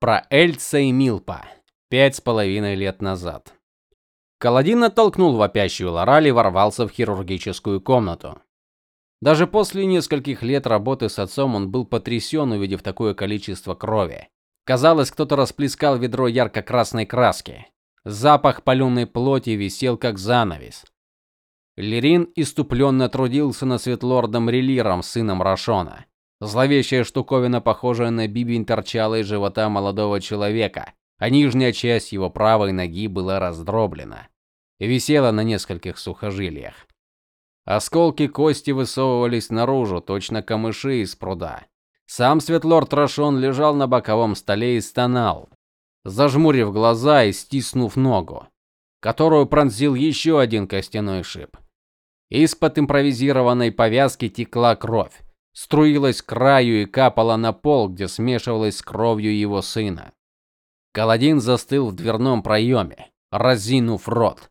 Про Эльца и Милпа. Пять с половиной лет назад. Каладин оттолкнул вопящую Лораль и ворвался в хирургическую комнату. Даже после нескольких лет работы с отцом он был потрясен, увидев такое количество крови. Казалось, кто-то расплескал ведро ярко-красной краски. Запах паленой плоти висел как занавес. Лерин иступленно трудился над светлордом Релиром, сыном Рашона. Зловещая штуковина, похожая на бибень, торчала из живота молодого человека, а нижняя часть его правой ноги была раздроблена и висела на нескольких сухожилиях. Осколки кости высовывались наружу, точно камыши из пруда. Сам Светлорд Рашон лежал на боковом столе и стонал, зажмурив глаза и стиснув ногу, которую пронзил еще один костяной шип. Из-под импровизированной повязки текла кровь струилась к краю и капала на пол, где смешивалась с кровью его сына. Каладин застыл в дверном проеме, разинув рот.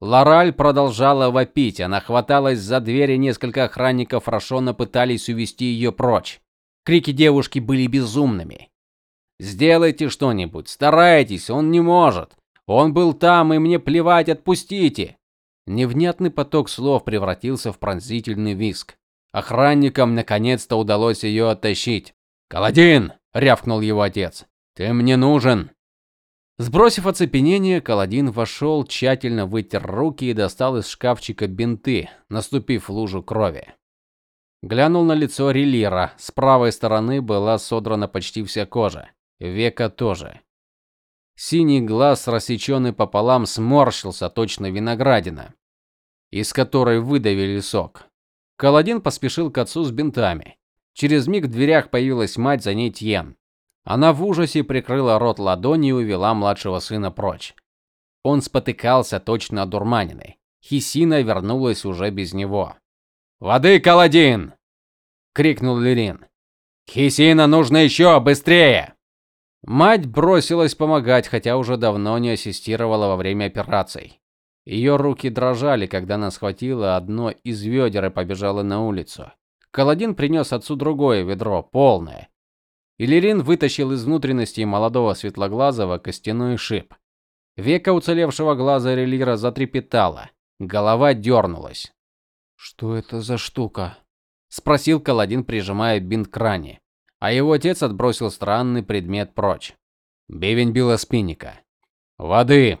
Лораль продолжала вопить, она хваталась за дверь, и несколько охранников Рашона пытались увести ее прочь. Крики девушки были безумными. Сделайте что-нибудь, старайтесь, он не может. Он был там, и мне плевать, отпустите. Невнятный поток слов превратился в пронзительный визг. Охранникам наконец-то удалось ее оттащить. "Каладин!" рявкнул его отец. "Ты мне нужен!" Сбросив оцепенение, Каладин вошел, тщательно вытер руки и достал из шкафчика бинты, наступив в лужу крови. Глянул на лицо Релира. С правой стороны была содрана почти вся кожа, века тоже. Синий глаз, рассеченный пополам, сморщился точно виноградина, из которой выдавили сок. Каладин поспешил к отцу с бинтами. Через миг в дверях появилась мать, за ней Тьен. Она в ужасе прикрыла рот ладонью и увела младшего сына прочь. Он спотыкался, точно одурманенный. Хисина вернулась уже без него. "Воды, Каладин!" крикнул Лерин. "Хисина нужно еще быстрее!" Мать бросилась помогать, хотя уже давно не ассистировала во время операций. Ее руки дрожали, когда она схватила одно из ведер и побежала на улицу. Каладин принес отцу другое ведро, полное. Иллирин вытащил из внутренности молодого светлоглазого костяной шип. Века уцелевшего глаза Релира затрепетало, голова дернулась. "Что это за штука?" спросил Каладин, прижимая бинт к ране, а его отец отбросил странный предмет прочь. Бивень билоспинника. "Воды",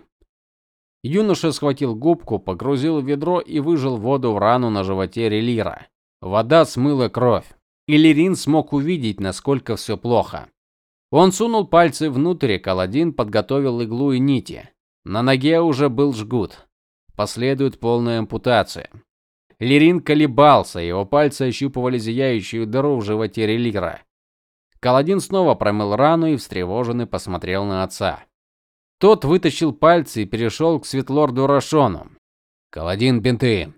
Юноша схватил губку, погрузил в ведро и выжил воду в рану на животе Релира. Вода смыла кровь. И Лерин смог увидеть, насколько все плохо. Он сунул пальцы внутрь, Каладин подготовил иглу и нити. На ноге уже был жгут. Последует полная ампутация. Лерин колебался, его пальцы ощупывали зияющую дыру в животе Релира. Каладин снова промыл рану и встревоженно посмотрел на отца. Тот вытащил пальцы и перешел к Светлорду Рашону. "Каладин бинты",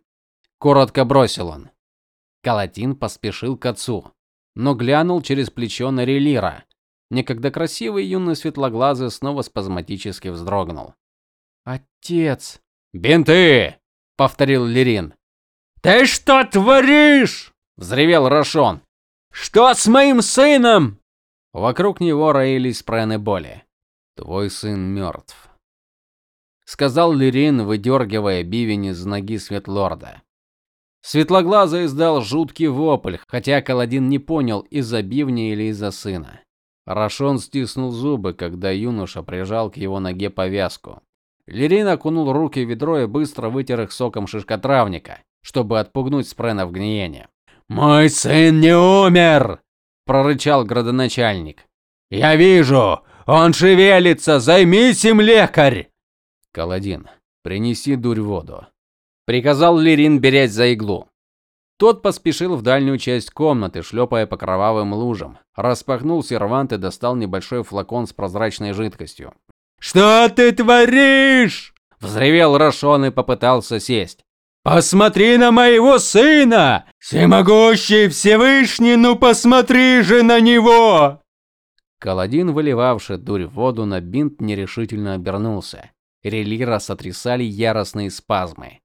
коротко бросил он. Каладин поспешил к отцу, но глянул через плечо на Релира. Некогда красивый юный светлоглазый снова спазматически вздрогнул. "Отец!" "Бинты!" повторил Лерин. "Ты что творишь?" взревел Рашон. "Что с моим сыном?" Вокруг него роились праны боли. Твой сын мертв», — сказал Лирин, выдергивая бивень из ноги Светлорда. Светлоглазый издал жуткий вопль, хотя Каладин не понял, из-за бивня или из-за сына. Рашон стиснул зубы, когда юноша прижал к его ноге повязку. Лирин окунул руки в ведро и быстро вытер их соком шишкотравника, чтобы отпугнуть спрена в гниение. "Мой сын не умер", прорычал градоначальник. "Я вижу, он шевелится, займись им, лекарь. Каладин, принеси дурь воду, приказал Лерин, берясь за иглу. Тот поспешил в дальнюю часть комнаты, шлепая по кровавым лужам, распахнул сервант и достал небольшой флакон с прозрачной жидкостью. "Что ты творишь?" взревел Рашон и попытался сесть. Посмотри на моего сына! Всемогущий Всевышний, ну посмотри же на него!" Каладин, выливавший дурь в воду на бинт, нерешительно обернулся. Релира сотрясали яростные спазмы.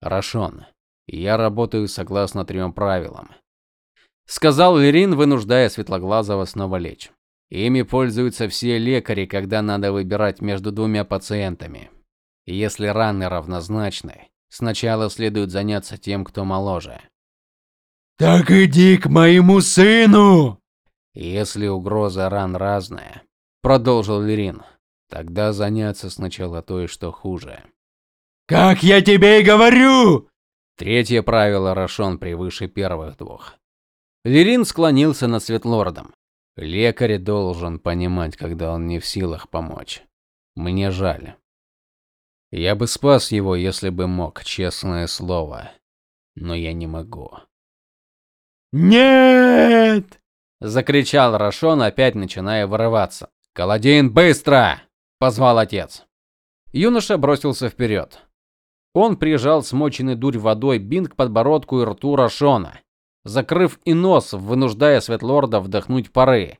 Рашон, я работаю согласно трем правилам, сказал Лерин, вынуждая Светлоглазого снова лечь. Ими пользуются все лекари, когда надо выбирать между двумя пациентами. Если раны равнозначны, сначала следует заняться тем, кто моложе. Так иди к моему сыну. Если угроза ран разная, продолжил Лерин, тогда заняться сначала той, что хуже. Как я тебе и говорю. Третье правило Рашон превыше первых двух. Лерин склонился над Светлордом. Лекарь должен понимать, когда он не в силах помочь. Мне жаль. Я бы спас его, если бы мог, честное слово. Но я не могу. Нет! Закричал Рашон, опять начиная вырываться. "Каладин, быстро!" позвал отец. Юноша бросился вперед. Он прижал смоченный дурь водой бинт к подбородку и рту Рашона закрыв и нос, вынуждая Светлорда вдохнуть пары.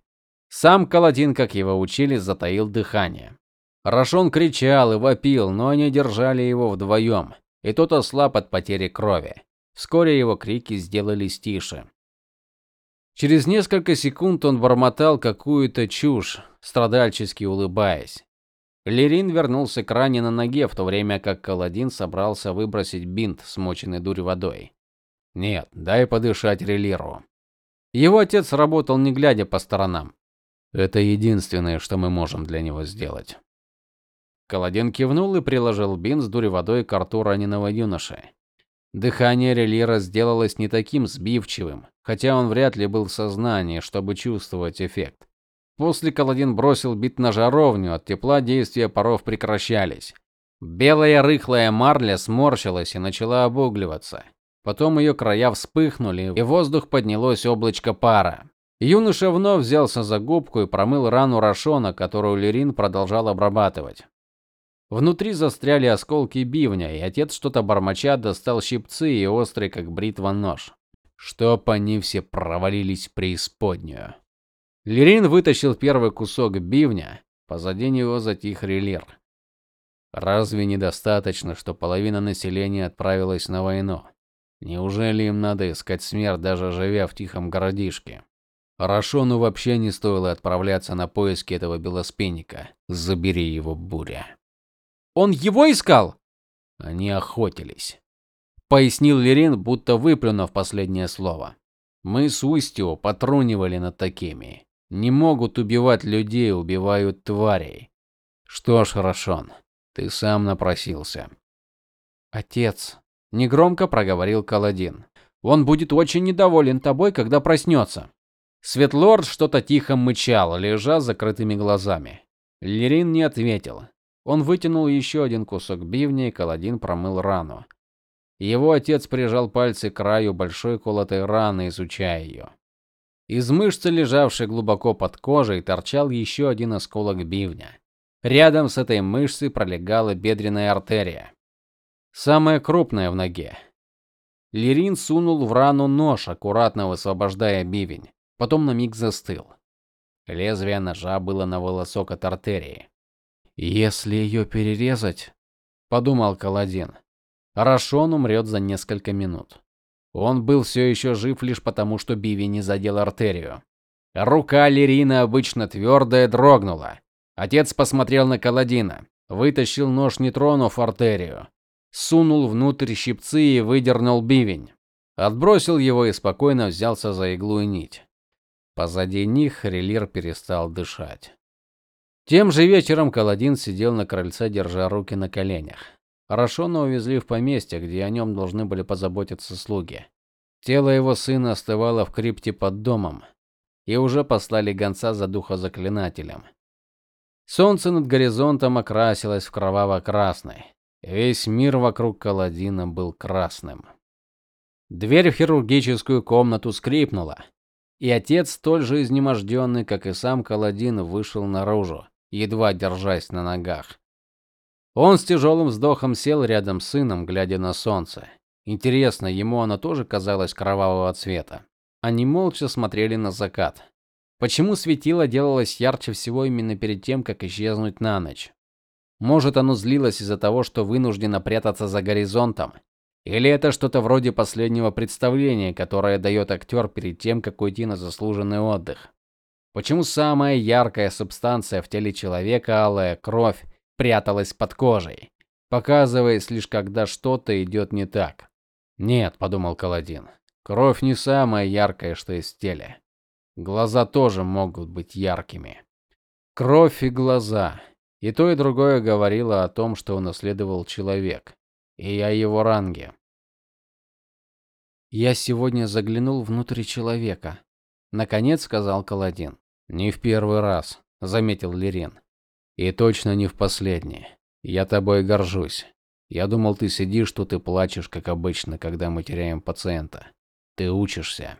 Сам Каладин, как его учили, затаил дыхание. Рашон кричал и вопил, но они держали его вдвоем, и тот ослаб от потери крови. Вскоре его крики сделались тише. Через несколько секунд он бормотал какую-то чушь, страдальчески улыбаясь. Лерин вернулся к ране на ноге, в то время как Каладин собрался выбросить бинт, смоченный дурь водой. Нет, дай подышать Релиру. Его отец работал не глядя по сторонам. Это единственное, что мы можем для него сделать. Каладин кивнул и приложил бинт с дуреводой к рту раненого юноши. Дыхание Релира сделалось не таким сбивчивым, хотя он вряд ли был в сознании, чтобы чувствовать эффект. После Каладин бросил бит на жаровню, от тепла действия паров прекращались. Белая рыхлая марля сморщилась и начала обугливаться. Потом ее края вспыхнули, и в воздух поднялось облачко пара. Юноша вновь взялся за губку и промыл рану Рашона, которую Лерин продолжал обрабатывать. Внутри застряли осколки бивня, и отец что-то бормоча достал щипцы и острый как бритва нож. Чтоб они все провалились в преисподнюю. Лерин вытащил первый кусок бивня, позади него затих Релир. Разве недостаточно, что половина населения отправилась на войну? Неужели им надо искать смерть, даже живя в тихом городишке? Рашону вообще не стоило отправляться на поиски этого белоспенника. Забери его, буря. Он его искал? Они охотились. Пояснил Лерин, будто выплюнув последнее слово. Мы с Устью потрунивали над такими. Не могут убивать людей, убивают тварей. Что ж, Рашон, ты сам напросился. Отец, негромко проговорил Каладин. Он будет очень недоволен тобой, когда проснется». Светлорд что-то тихо мычал, лежа с закрытыми глазами. Лерин не ответил. Он вытянул еще один кусок бивня, и Каладин промыл рану. Его отец прижал пальцы к краю большой колотой раны, изучая ее. Из мышцы, лежавшей глубоко под кожей, торчал еще один осколок бивня. Рядом с этой мышцей пролегала бедренная артерия. Самое крупное в ноге. Лерин сунул в рану нож, аккуратно высвобождая бивень, потом на миг застыл. Лезвие ножа было на волосок от артерии. Если ее перерезать, подумал Каладин, Рашон умрет за несколько минут. Он был все еще жив лишь потому, что бивень не задел артерию. Рука Лерина, обычно твердая, дрогнула. Отец посмотрел на Каладина, вытащил нож, не тронув артерию сунул внутрь щипцы и выдернул бивень. Отбросил его и спокойно взялся за иглу и нить. Позади них Релир перестал дышать. Тем же вечером Каладин сидел на крыльце, держа руки на коленях. Рашона увезли в поместье, где о нем должны были позаботиться слуги. Тело его сына остывало в крипте под домом, и уже послали гонца за духозаклинателем. Солнце над горизонтом окрасилось в кроваво-красный. Весь мир вокруг Каладина был красным. Дверь в хирургическую комнату скрипнула, и отец, столь же изнеможденный, как и сам Каладин, вышел наружу, едва держась на ногах. Он с тяжелым вздохом сел рядом с сыном, глядя на солнце. Интересно, ему оно тоже казалось кровавого цвета. Они молча смотрели на закат. Почему светило делалось ярче всего именно перед тем, как исчезнуть на ночь? Может, оно злилось из-за того, что вынуждено прятаться за горизонтом, или это что-то вроде последнего представления, которое дает актер перед тем, как уйти на заслуженный отдых. Почему самая яркая субстанция в теле человека, алая кровь, пряталась под кожей, показываясь лишь когда что-то идет не так? Нет, подумал Каладин. Кровь не самая яркая, что есть в теле. Глаза тоже могут быть яркими. Кровь и глаза. И то, и другое говорило о том, что унаследовал человек, и о его ранге. Я сегодня заглянул внутрь человека, наконец сказал Каладин. Не в первый раз, заметил Лерин. И точно не в последний. Я тобой горжусь. Я думал, ты сидишь тут и плачешь, как обычно, когда мы теряем пациента. Ты учишься.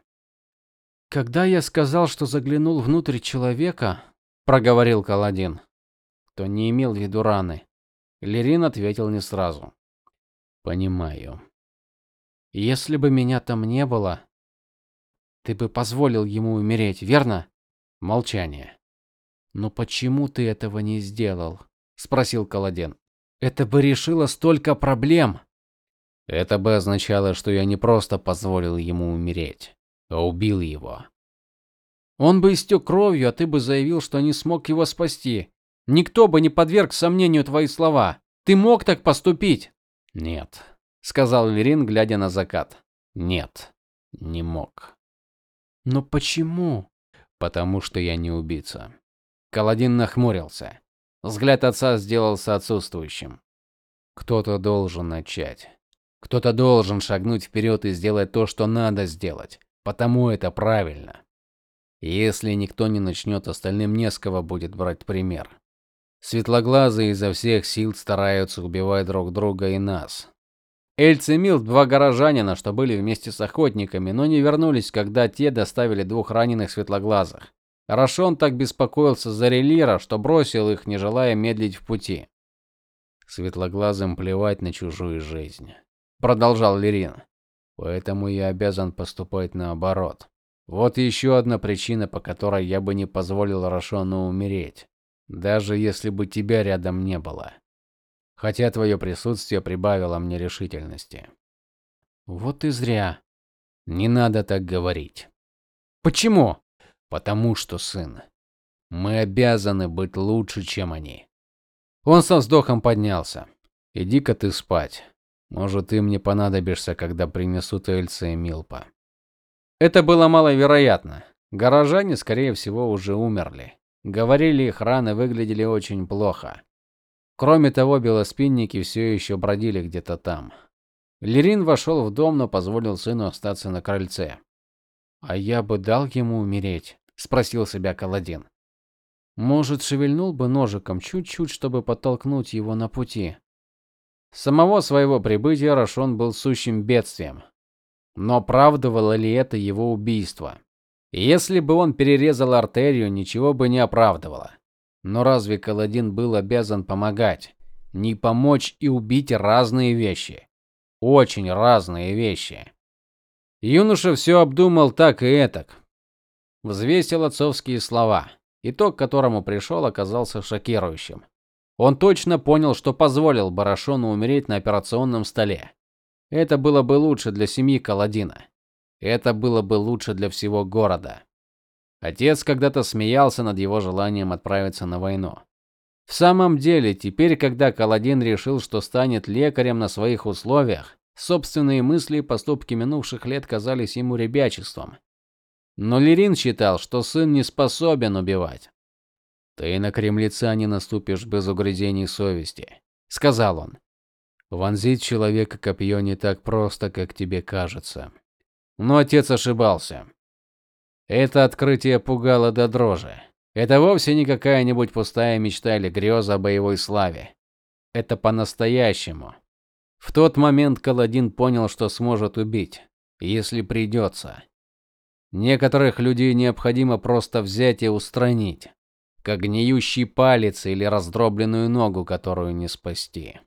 Когда я сказал, что заглянул внутрь человека, проговорил Каладин, то не имел в виду раны. Лерин ответил не сразу. Понимаю. Если бы меня там не было, ты бы позволил ему умереть, верно? Молчание. Но почему ты этого не сделал? спросил Каладин. Это бы решило столько проблем. Это бы означало, что я не просто позволил ему умереть, а убил его. Он бы истек кровью, а ты бы заявил, что не смог его спасти. Никто бы не подверг сомнению твои слова. Ты мог так поступить? Нет, сказал Лерин, глядя на закат. Нет, не мог. Но почему? Потому что я не убийца. Каладин нахмурился. Взгляд отца сделался отсутствующим. Кто-то должен начать. Кто-то должен шагнуть вперед и сделать то, что надо сделать. Потому это правильно. Если никто не начнет, остальным не с кого будет брать пример. Светлоглазые изо всех сил стараются убивать друг друга и нас. Эльц и два горожанина, что были вместе с охотниками, но не вернулись, когда те доставили двух раненых светлоглазых. Рашон так беспокоился за Релира, что бросил их, не желая медлить в пути. Светлоглазым плевать на чужую жизнь, продолжал Лерин. Поэтому я обязан поступать наоборот. Вот еще одна причина, по которой я бы не позволил Рашону умереть, даже если бы тебя рядом не было хотя твое присутствие прибавило мне решительности. Вот и зря. Не надо так говорить. Почему? Потому что, сын, мы обязаны быть лучше, чем они. Он со вздохом поднялся. Иди-ка ты спать. Может, ты мне понадобишься, когда принесут Эльса и Милпа. Это было маловероятно. Горожане, скорее всего, уже умерли. Говорили, их раны выглядели очень плохо. Кроме того, белоспинники все еще бродили где-то там. Лерин вошел в дом, но позволил сыну остаться на крыльце. А я бы дал ему умереть, спросил себя Каладин. Может, шевельнул бы ножиком чуть-чуть, чтобы подтолкнуть его на пути. Самого своего прибытия Рашон был сущим бедствием. Но оправдывало ли это его убийство? Если бы он перерезал артерию, ничего бы не оправдывало. Но разве Каладин был обязан помогать? Не помочь и убить разные вещи. Очень разные вещи. Юноша все обдумал так и этак. Взвесил отцовские слова. Итог, к которому пришел, оказался шокирующим. Он точно понял, что позволил Барашону умереть на операционном столе. Это было бы лучше для семьи Каладина. Это было бы лучше для всего города. Отец когда-то смеялся над его желанием отправиться на войну. В самом деле, теперь, когда Каладин решил, что станет лекарем на своих условиях, собственные мысли и поступки минувших лет казались ему ребячеством. Но Лерин считал, что сын не способен убивать. Ты на кремлеца не наступишь без угрызений совести, сказал он. Вонзить человека копье не так просто, как тебе кажется. Но отец ошибался. Это открытие пугало до дрожи. Это вовсе не какая-нибудь пустая мечта или греза о боевой славе. Это по-настоящему. В тот момент Каладин понял, что сможет убить, если придется. Некоторых людей необходимо просто взять и устранить, как гниющий палец или раздробленную ногу, которую не спасти.